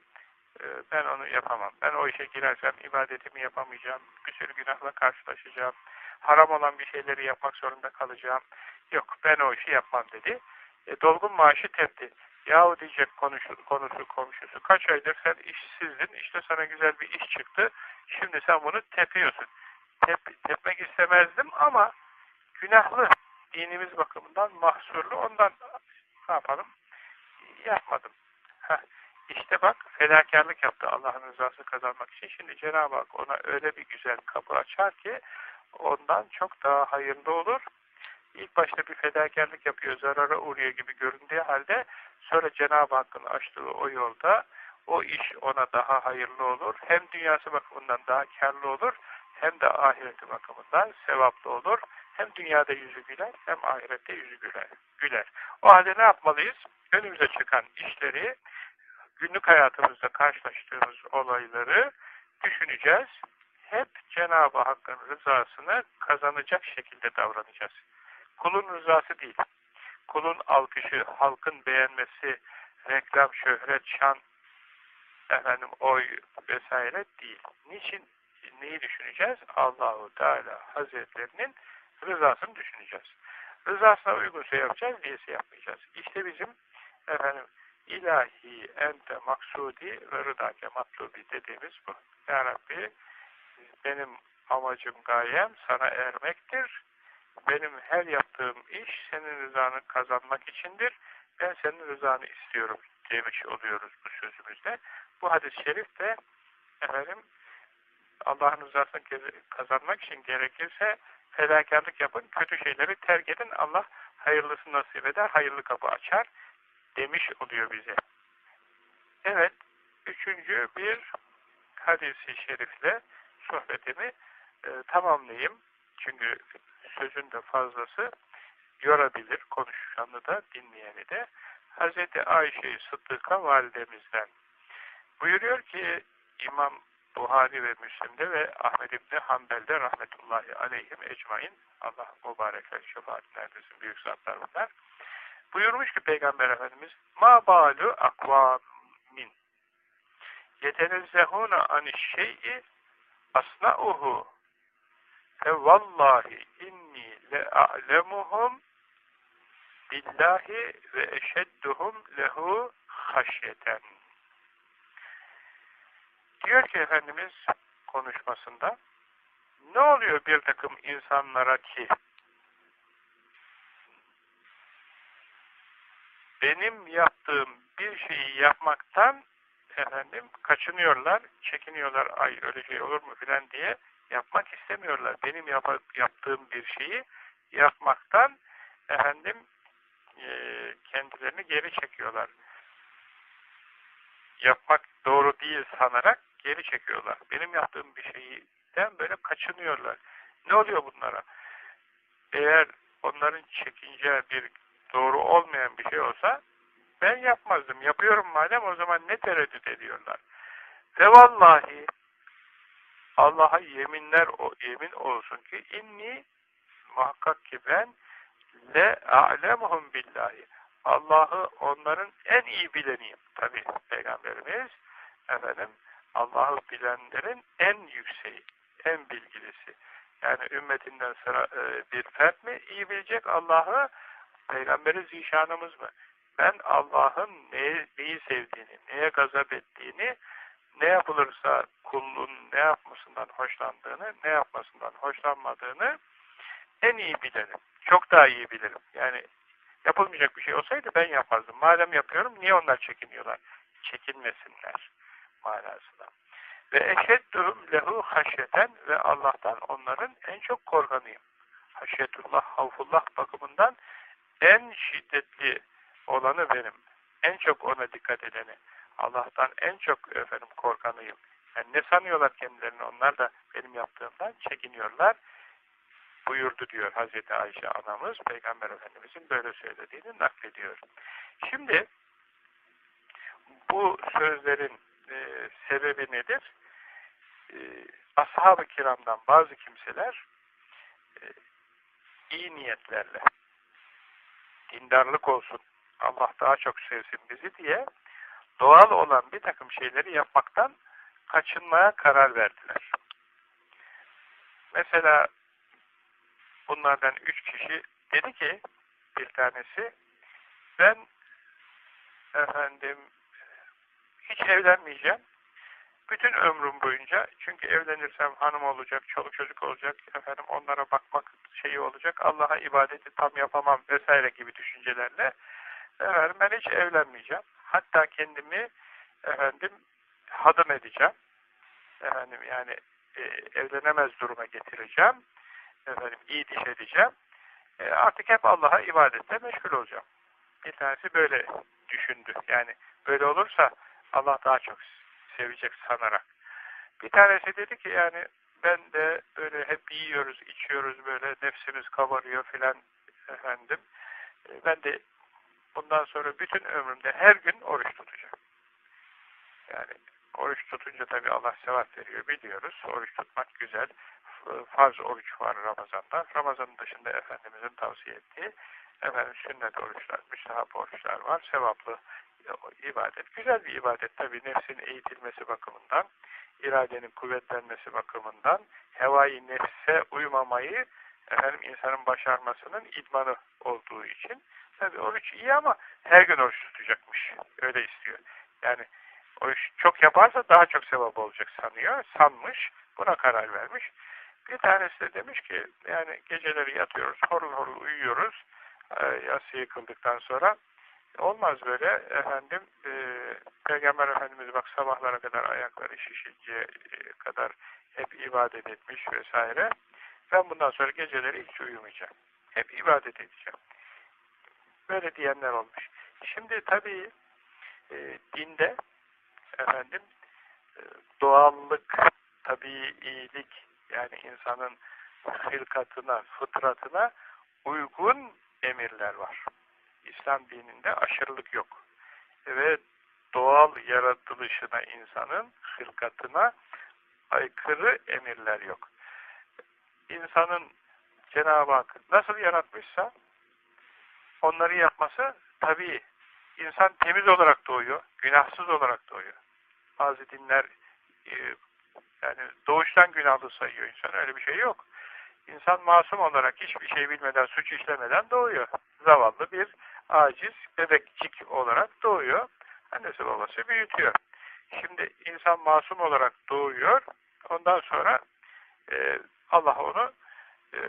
Ee, ben onu yapamam. Ben o işe girersem ibadetimi yapamayacağım. Bir sürü günahla karşılaşacağım. Haram olan bir şeyleri yapmak zorunda kalacağım. Yok ben o işi yapmam dedi. E, dolgun maaşı tepti. Yahu diyecek konusu, konusu komşusu. Kaç aydır sen işsizdin. İşte sana güzel bir iş çıktı. Şimdi sen bunu tepiyorsun. Tep, tepmek istemezdim ama günahlı dinimiz bakımından mahsurlu. Ondan ne yapalım? Yapmadım. Heh. İşte bak fedakarlık yaptı Allah'ın rızası kazanmak için. Şimdi Cenab-ı Hak ona öyle bir güzel kapı açar ki ondan çok daha hayırlı olur. İlk başta bir fedakarlık yapıyor, zarara uğruyor gibi göründüğü halde sonra Cenab-ı Hakk'ın açtığı o yolda o iş ona daha hayırlı olur. Hem dünyası bakımından daha karlı olur hem de ahireti bakımından sevaplı olur. Hem dünyada yüzü güler hem ahirette yüzü güler. güler. O halde ne yapmalıyız? Önümüze çıkan işleri, günlük hayatımızda karşılaştığımız olayları düşüneceğiz. Hep Cenab-ı Hakk'ın rızasını kazanacak şekilde davranacağız. Kulun rızası değil. Kulun alkışı, halkın beğenmesi, reklam, şöhret, şan, efendim oy vesaire değil. Niçin neyi düşüneceğiz? Allahu Teala Hazretlerinin rızasını düşüneceğiz. Rızasına uygunsa yapacağız, değilse yapmayacağız. İşte bizim efendim ilahi ente maksudi ve rıdake matlubi dediğimiz bu. Ya Rabbi benim amacım gayem sana ermektir. Benim her yaptığım iş senin rızanı kazanmak içindir. Ben senin rızanı istiyorum demiş oluyoruz bu sözümüzde. Bu hadis-i şerif de efendim Allah'ın rızasını kazanmak için gerekirse fedakarlık yapın, kötü şeyleri terk edin, Allah hayırlısı nasip eder, hayırlı kapı açar demiş oluyor bize. Evet, üçüncü bir hadisi şerifle sohbetimi e, tamamlayayım. Çünkü sözün de fazlası yorabilir konuşanı da dinleyeni de. Hz. Ayşe-i Sıddık'a validemizden buyuruyor ki İmam Buhari ve Müslim'de ve Ahmed İbni Hanbel'de rahmetullahi aleyhim ecmain Allah mübarekler erdirsin büyük zatlar bunlar. Buyurmuş ki Peygamber Efendimiz ma balu akvamin yetenezzehune aniş şey'i asna'uhu fe vallahi inni le a'lemuhum billahi ve eşedduhum lehu haşyeten. Diyor ki Efendimiz konuşmasında ne oluyor bir takım insanlara ki benim yaptığım bir şeyi yapmaktan efendim kaçınıyorlar, çekiniyorlar, ay öyle şey olur mu filan diye yapmak istemiyorlar. Benim yap yaptığım bir şeyi yapmaktan efendim e, kendilerini geri çekiyorlar. Yapmak doğru değil sanarak geri çekiyorlar. Benim yaptığım bir şeyden böyle kaçınıyorlar. Ne oluyor bunlara? Eğer onların çekince bir doğru olmayan bir şey olsa ben yapmazdım. Yapıyorum madem o zaman ne tereddüt ediyorlar. Ve vallahi Allah'a yeminler o yemin olsun ki inni muhakkak ki ben le a'lemuhum billahi. Allah'ı onların en iyi bileniyim. Tabi Peygamberimiz efendim Allah'ı bilenlerin en yükseği, en bilgilisi. Yani ümmetinden sıra e, bir fert mi iyi bilecek Allah'ı? Peygamberi zişanımız mı? Ben Allah'ın neyi, sevdiğini, neye gazap ettiğini, ne yapılırsa kulun ne yapmasından hoşlandığını, ne yapmasından hoşlanmadığını en iyi bilirim. Çok daha iyi bilirim. Yani yapılmayacak bir şey olsaydı ben yapardım. Madem yapıyorum niye onlar çekiniyorlar? Çekinmesinler manasında. Ve eşedduhum lehu haşyeten ve Allah'tan onların en çok korkanıyım. Haşyetullah, havfullah bakımından en şiddetli olanı benim. En çok ona dikkat edeni. Allah'tan en çok efendim korkanıyım. Yani ne sanıyorlar kendilerini onlar da benim yaptığımdan çekiniyorlar buyurdu diyor Hazreti Ayşe anamız Peygamber Efendimizin böyle söylediğini naklediyor. Şimdi bu sözlerin e, sebebi nedir? E, Ashab-ı kiramdan bazı kimseler e, iyi niyetlerle dindarlık olsun, Allah daha çok sevsin bizi diye doğal olan bir takım şeyleri yapmaktan kaçınmaya karar verdiler. Mesela bunlardan üç kişi dedi ki bir tanesi ben efendim hiç evlenmeyeceğim. Bütün ömrüm boyunca çünkü evlenirsem hanım olacak, çoluk çocuk olacak, efendim onlara bakmak şeyi olacak, Allah'a ibadeti tam yapamam vesaire gibi düşüncelerle efendim ben hiç evlenmeyeceğim. Hatta kendimi efendim hadım edeceğim. Efendim yani e, evlenemez duruma getireceğim. Efendim iyi diş edeceğim. E, artık hep Allah'a ibadette meşgul olacağım. Bir tanesi böyle düşündü. Yani böyle olursa Allah daha çok sevecek sanarak. Bir tanesi dedi ki yani ben de böyle hep yiyoruz, içiyoruz böyle nefsimiz kabarıyor filan efendim. E, ben de bundan sonra bütün ömrümde her gün oruç tutacağım. Yani oruç tutunca tabi Allah sevap veriyor biliyoruz. Oruç tutmak güzel. Farz oruç var Ramazan'da. Ramazan'ın dışında Efendimizin tavsiye ettiği efendim sünnet oruçlar, müstahap oruçlar var. Sevaplı ibadet. Güzel bir ibadet tabi nefsin eğitilmesi bakımından, iradenin kuvvetlenmesi bakımından, hevai nefse uymamayı efendim insanın başarmasının idmanı olduğu için tabi oruç iyi ama her gün oruç tutacakmış. Öyle istiyor. Yani oruç çok yaparsa daha çok sevap olacak sanıyor. Sanmış. Buna karar vermiş. Bir tanesi de demiş ki yani geceleri yatıyoruz, horul horul uyuyoruz. E, yatsı yıkıldıktan sonra Olmaz böyle efendim e, Peygamber Efendimiz bak sabahlara kadar ayakları şişinceye kadar hep ibadet etmiş vesaire. Ben bundan sonra geceleri hiç uyumayacağım. Hep ibadet edeceğim. Böyle diyenler olmuş. Şimdi tabii e, dinde efendim e, doğallık, tabii iyilik yani insanın hırkatına, fıtratına uygun emirler var. İslam dininde aşırılık yok. Ve doğal yaratılışına insanın hırkatına aykırı emirler yok. İnsanın Cenab-ı Hak nasıl yaratmışsa onları yapması tabii. İnsan temiz olarak doğuyor, günahsız olarak doğuyor. Bazı dinler e, yani doğuştan günahlı sayıyor insan. Öyle bir şey yok. İnsan masum olarak hiçbir şey bilmeden, suç işlemeden doğuyor. Zavallı bir aciz bebekçik olarak doğuyor. Annesi babası büyütüyor. Şimdi insan masum olarak doğuyor. Ondan sonra e, Allah onu e,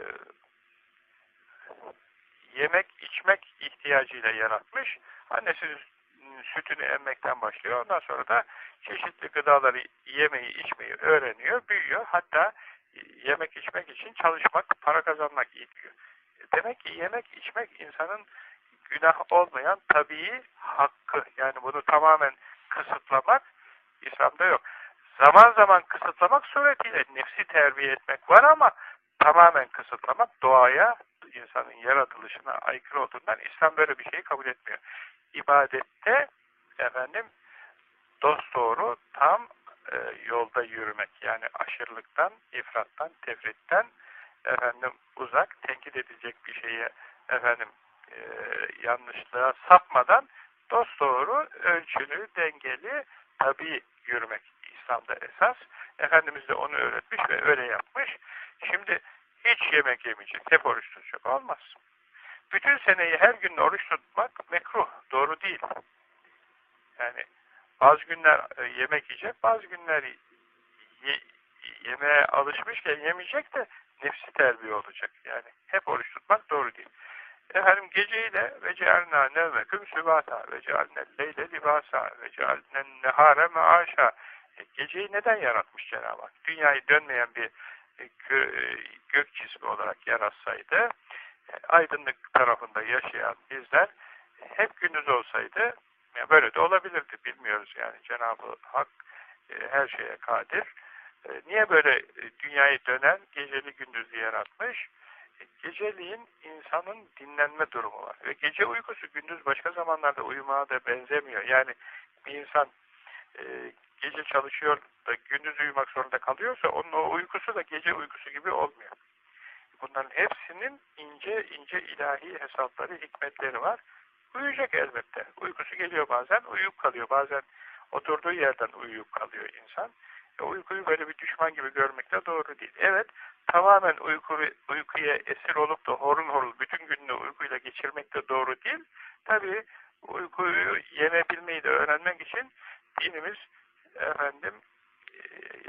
yemek, içmek ihtiyacıyla yaratmış. Annesi sütünü emmekten başlıyor. Ondan sonra da çeşitli gıdaları yemeyi, içmeyi öğreniyor, büyüyor. Hatta yemek içmek için çalışmak, para kazanmak istiyor. Demek ki yemek içmek insanın günah olmayan tabii hakkı. Yani bunu tamamen kısıtlamak İslam'da yok. Zaman zaman kısıtlamak suretiyle nefsi terbiye etmek var ama tamamen kısıtlamak doğaya, insanın yaratılışına aykırı olduğundan İslam böyle bir şeyi kabul etmiyor. İbadette efendim dost doğru tam e, yolda yürümek yani aşırılıktan, ifrattan, tefritten efendim uzak, tenkit edilecek bir şeye efendim e, yanlışlığa sapmadan dost doğru, ölçülü, dengeli, tabi yürümek İslam'da esas. Efendimiz de onu öğretmiş ve öyle yapmış. Şimdi hiç yemek yemeyecek, hep oruç tutacak. Olmaz. Bütün seneyi her gün oruç tutmak mekruh, doğru değil. Yani bazı günler e, yemek yiyecek, bazı günler ye, yemeğe alışmışken yemeyecek de nefsi terbiye olacak. Yani hep oruç tutmak doğru değil. Efendim geceyi de ve cealna nevmeküm sübata ve cealne leyle libasa ve cealne nehare meaşa e, geceyi neden yaratmış Cenab-ı Hak? Dünyayı dönmeyen bir e, e, gök cismi olarak yaratsaydı aydınlık tarafında yaşayan bizler hep gündüz olsaydı yani böyle de olabilirdi bilmiyoruz yani Cenab-ı Hak her şeye kadir. Niye böyle dünyayı dönen geceli gündüzlü yaratmış? Geceliğin insanın dinlenme durumu var. Ve gece uykusu gündüz başka zamanlarda uyumaya da benzemiyor. Yani bir insan e, gece çalışıyor da gündüz uyumak zorunda kalıyorsa onun o uykusu da gece uykusu gibi olmuyor. Bunların hepsinin ince ince ilahi hesapları, hikmetleri var. Uyuyacak elbette. Uykusu geliyor bazen, uyuyup kalıyor. Bazen oturduğu yerden uyuyup kalıyor insan. E, uykuyu böyle bir düşman gibi görmek de doğru değil. Evet, tamamen uyku, uykuya esir olup da horul horul bütün gününü uykuyla geçirmek de doğru değil. Tabi uykuyu yenebilmeyi de öğrenmek için dinimiz efendim e,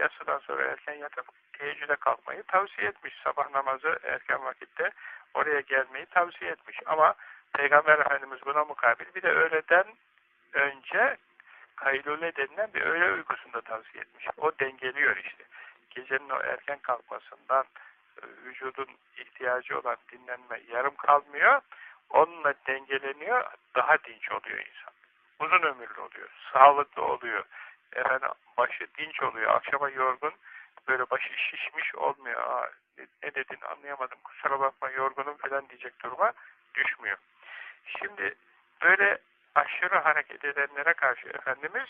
yatsıdan sonra erken yatıp teheccüde kalkmayı tavsiye etmiş. Sabah namazı erken vakitte oraya gelmeyi tavsiye etmiş. Ama Peygamber Efendimiz buna mukabil bir de öğleden önce kaylule denilen bir öğle uykusunda tavsiye etmiş. O dengeliyor işte. Gecenin o erken kalkmasından e, vücudun ihtiyacı olan dinlenme yarım kalmıyor. Onunla dengeleniyor. Daha dinç oluyor insan. Uzun ömürlü oluyor. Sağlıklı oluyor. Efendim başı dinç oluyor. Akşama yorgun böyle başı şişmiş olmuyor. Aa, ne, ne dedin anlayamadım kusura bakma yorgunum falan diyecek duruma düşmüyor. Şimdi böyle aşırı hareket edenlere karşı Efendimiz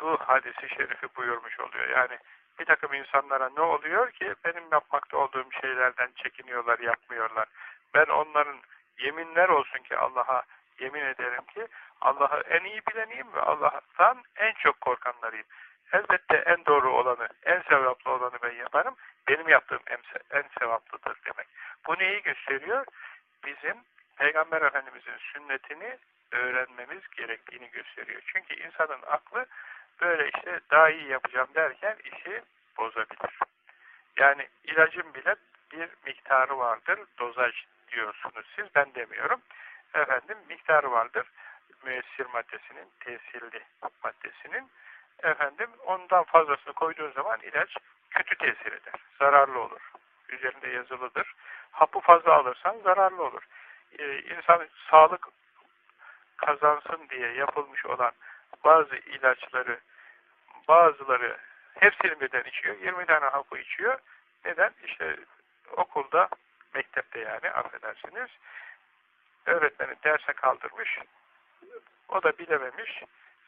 bu hadisi şerifi buyurmuş oluyor. Yani bir takım insanlara ne oluyor ki benim yapmakta olduğum şeylerden çekiniyorlar, yapmıyorlar. Ben onların yeminler olsun ki Allah'a yemin ederim ki Allah'ı en iyi bileniyim ve Allah'tan en çok korkanlarıyım. Elbette en doğru olanı, en sevaplı olanı ben yaparım. Benim yaptığım en, en sevaplıdır demek. Bu neyi gösteriyor? Bizim Peygamber Efendimiz'in sünnetini öğrenmemiz gerektiğini gösteriyor. Çünkü insanın aklı böyle işte daha iyi yapacağım derken işi bozabilir. Yani ilacın bile bir miktarı vardır. Dozaj diyorsunuz siz, ben demiyorum. Efendim miktarı vardır. Müessir maddesinin, tesirli maddesinin. Efendim ondan fazlasını koyduğun zaman ilaç kötü tesir eder. Zararlı olur. Üzerinde yazılıdır. Hapı fazla alırsan zararlı olur. Ee, insan sağlık kazansın diye yapılmış olan bazı ilaçları bazıları hepsini birden içiyor. 20 tane hapı içiyor. Neden? İşte okulda, mektepte yani affedersiniz öğretmeni derse kaldırmış. O da bilememiş.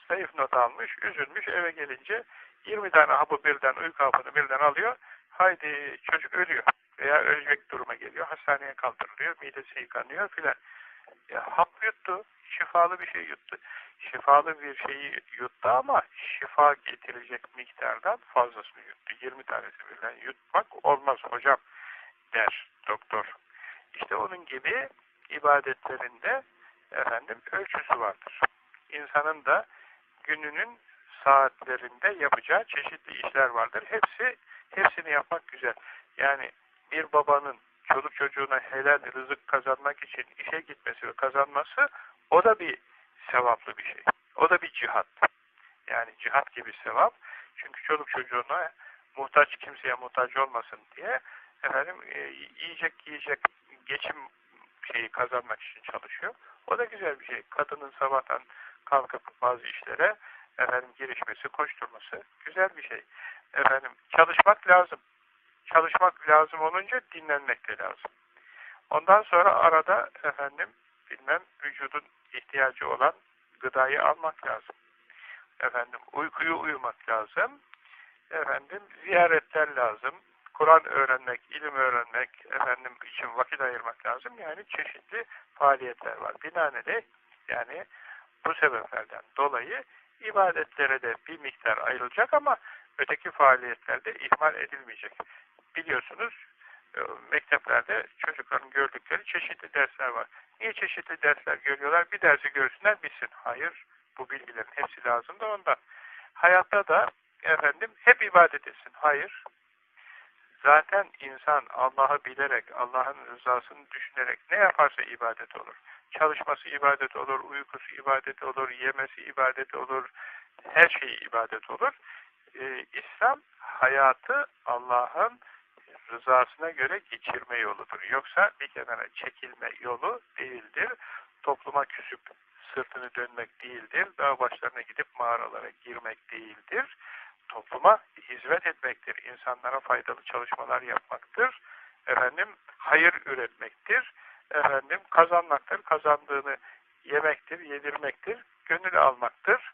Zayıf not almış, üzülmüş. Eve gelince 20 tane hapı birden, uyku hapını birden alıyor. Haydi çocuk ölüyor. Veya ölecek duruma geliyor. Hastaneye kaldırılıyor. Midesi yıkanıyor filan. Ya, hap yuttu. Şifalı bir şey yuttu. Şifalı bir şeyi yuttu ama şifa getirecek miktardan fazlasını yuttu. 20 tanesi birden yutmak olmaz hocam der doktor. İşte onun gibi ibadetlerinde efendim ölçüsü vardır. İnsanın da gününün saatlerinde yapacağı çeşitli işler vardır. Hepsi hepsini yapmak güzel. Yani bir babanın çoluk çocuğuna helal rızık kazanmak için işe gitmesi ve kazanması o da bir sevaplı bir şey. O da bir cihat. Yani cihat gibi sevap. Çünkü çoluk çocuğuna muhtaç kimseye muhtaç olmasın diye efendim e, yiyecek yiyecek geçim şeyi kazanmak için çalışıyor. O da güzel bir şey. Kadının sabahtan kalkıp bazı işlere efendim girişmesi, koşturması güzel bir şey. Efendim çalışmak lazım. Çalışmak lazım olunca dinlenmek de lazım. Ondan sonra arada efendim bilmem vücudun ihtiyacı olan gıdayı almak lazım. Efendim uykuyu uyumak lazım. Efendim ziyaretler lazım. Kur'an öğrenmek, ilim öğrenmek, efendim için vakit ayırmak lazım. Yani çeşitli faaliyetler var. Binaenaleyh yani bu sebeplerden dolayı ibadetlere de bir miktar ayrılacak ama öteki faaliyetlerde ihmal edilmeyecek. Biliyorsunuz mekteplerde çocukların gördükleri çeşitli dersler var. Niye çeşitli dersler görüyorlar? Bir dersi görsünler bilsin. Hayır. Bu bilgilerin hepsi lazım da ondan. Hayatta da efendim hep ibadet etsin. Hayır. Zaten insan Allah'ı bilerek, Allah'ın rızasını düşünerek ne yaparsa ibadet olur. Çalışması ibadet olur, uykusu ibadet olur, yemesi ibadet olur, her şey ibadet olur. Ee, İslam hayatı Allah'ın rızasına göre geçirme yoludur. Yoksa bir kenara çekilme yolu değildir. Topluma küsüp sırtını dönmek değildir. Dağ başlarına gidip mağaralara girmek değildir. Topluma hizmet etmektir. İnsanlara faydalı çalışmalar yapmaktır. Efendim hayır üretmektir. Efendim kazanmaktır. Kazandığını yemektir, yedirmektir. Gönül almaktır.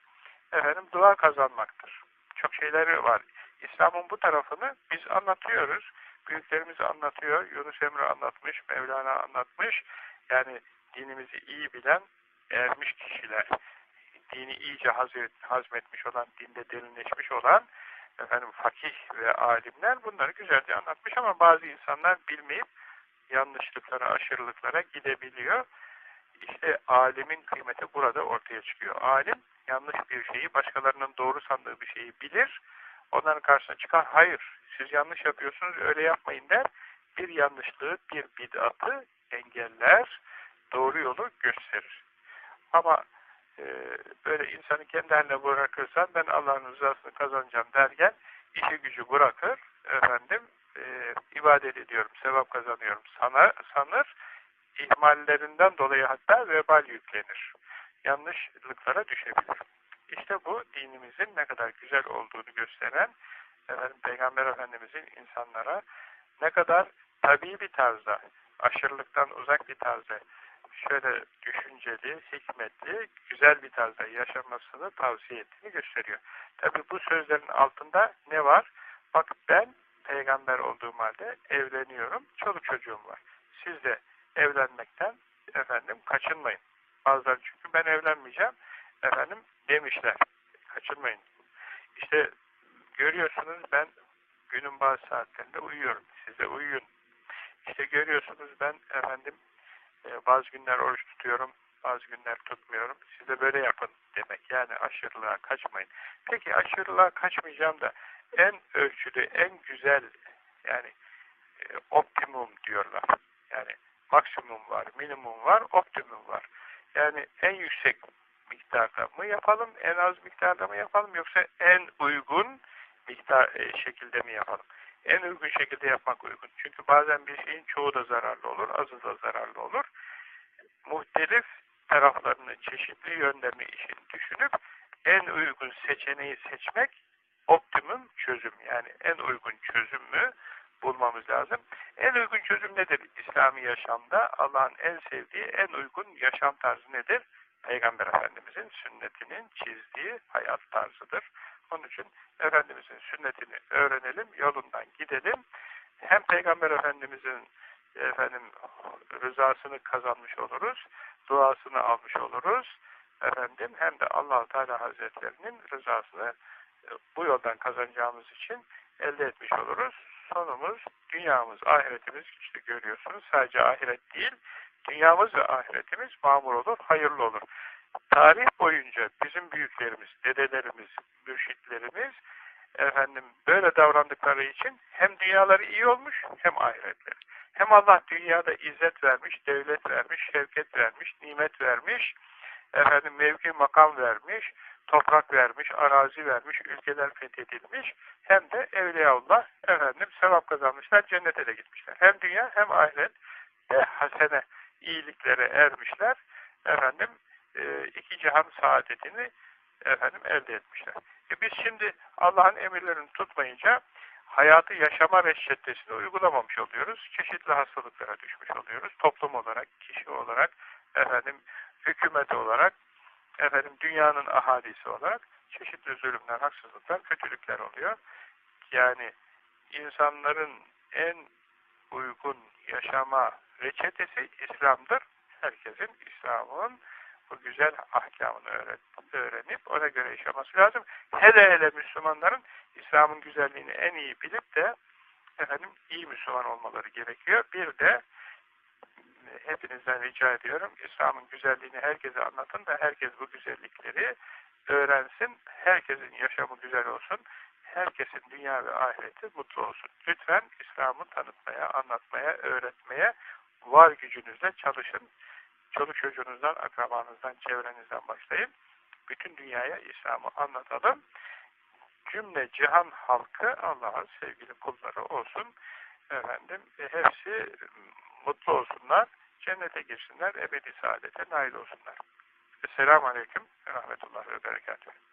Efendim dua kazanmaktır. Çok şeyleri var. İslam'ın bu tarafını biz anlatıyoruz. Büyüklerimiz anlatıyor. Yunus Emre anlatmış, Mevlana anlatmış. Yani dinimizi iyi bilen ermiş kişiler, dini iyice hazmetmiş olan, dinde derinleşmiş olan efendim fakih ve alimler bunları güzelce anlatmış ama bazı insanlar bilmeyip yanlışlıklara, aşırılıklara gidebiliyor. İşte alimin kıymeti burada ortaya çıkıyor. Alim yanlış bir şeyi, başkalarının doğru sandığı bir şeyi bilir. Onların karşısına çıkar, hayır siz yanlış yapıyorsunuz öyle yapmayın der. Bir yanlışlığı, bir bid'atı engeller, doğru yolu gösterir. Ama e, böyle insanı kendi haline bırakırsan ben Allah'ın rızasını kazanacağım derken işi gücü bırakır, efendim e, ibadet ediyorum, sevap kazanıyorum sana, sanır, ihmallerinden dolayı hatta vebal yüklenir. Yanlışlıklara düşebilir. İşte bu dinimizin ne kadar güzel olduğunu gösteren efendim, Peygamber Efendimizin insanlara ne kadar tabii bir tarzda, aşırılıktan uzak bir tarzda şöyle düşünceli, hikmetli, güzel bir tarzda yaşamasını tavsiye ettiğini gösteriyor. Tabi bu sözlerin altında ne var? Bak ben peygamber olduğum halde evleniyorum, çoluk çocuğum var. Siz de evlenmekten efendim kaçınmayın. Bazıları çünkü ben evlenmeyeceğim efendim demişler. Kaçınmayın. İşte görüyorsunuz ben günün bazı saatlerinde uyuyorum. Siz de uyuyun. İşte görüyorsunuz ben efendim e, bazı günler oruç tutuyorum, bazı günler tutmuyorum. Siz de böyle yapın demek. Yani aşırılığa kaçmayın. Peki aşırılığa kaçmayacağım da en ölçülü, en güzel yani e, optimum diyorlar. Yani maksimum var, minimum var, optimum var. Yani en yüksek miktarda mı yapalım, en az miktarda mı yapalım yoksa en uygun miktar e, şekilde mi yapalım? en uygun şekilde yapmak uygun. Çünkü bazen bir şeyin çoğu da zararlı olur, azı da zararlı olur. Muhtelif taraflarını, çeşitli yönlerini işin düşünüp en uygun seçeneği seçmek optimum çözüm. Yani en uygun çözümü bulmamız lazım. En uygun çözüm nedir? İslami yaşamda Allah'ın en sevdiği, en uygun yaşam tarzı nedir? Peygamber Efendimizin sünnetinin çizdiği hayat tarzıdır. Onun için Efendimizin sünnetini öğrenelim, yolundan gidelim. Hem Peygamber Efendimizin efendim rızasını kazanmış oluruz, duasını almış oluruz. Efendim hem de Allah Teala Hazretlerinin rızasını e, bu yoldan kazanacağımız için elde etmiş oluruz. Sonumuz, dünyamız, ahiretimiz işte görüyorsunuz. Sadece ahiret değil, dünyamız ve ahiretimiz mamur olur, hayırlı olur. Tarih boyunca bizim büyüklerimiz, dedelerimiz, mürşitlerimiz efendim böyle davrandıkları için hem dünyaları iyi olmuş hem ahiretleri. Hem Allah dünyada izzet vermiş, devlet vermiş, şevket vermiş, nimet vermiş, efendim mevki makam vermiş, toprak vermiş, arazi vermiş, ülkeler fethedilmiş. Hem de Evliyaullah efendim sevap kazanmışlar, cennete de gitmişler. Hem dünya hem ahiret de hasene iyiliklere ermişler. Efendim e, iki cihan saadetini efendim elde etmişler. E biz şimdi Allah'ın emirlerini tutmayınca hayatı yaşama reçetesini uygulamamış oluyoruz. Çeşitli hastalıklara düşmüş oluyoruz. Toplum olarak, kişi olarak, efendim hükümet olarak, efendim dünyanın ahalisi olarak çeşitli zulümler, haksızlıklar, kötülükler oluyor. Yani insanların en uygun yaşama reçetesi İslam'dır. Herkesin İslam'ın bu güzel ahkamını öğrenip ona göre yaşaması lazım. Hele hele Müslümanların İslam'ın güzelliğini en iyi bilip de efendim iyi Müslüman olmaları gerekiyor. Bir de hepinizden rica ediyorum İslam'ın güzelliğini herkese anlatın da herkes bu güzellikleri öğrensin. Herkesin yaşamı güzel olsun. Herkesin dünya ve ahireti mutlu olsun. Lütfen İslam'ı tanıtmaya, anlatmaya, öğretmeye var gücünüzle çalışın. Çoluk çocuğunuzdan, akrabanızdan, çevrenizden başlayın. Bütün dünyaya İslam'ı anlatalım. Cümle cihan halkı Allah'ın sevgili kulları olsun. Efendim, e, hepsi mutlu olsunlar, cennete girsinler, ebedi saadete nail olsunlar. Esselamu Aleyküm ve Rahmetullah ve Berekatuhu.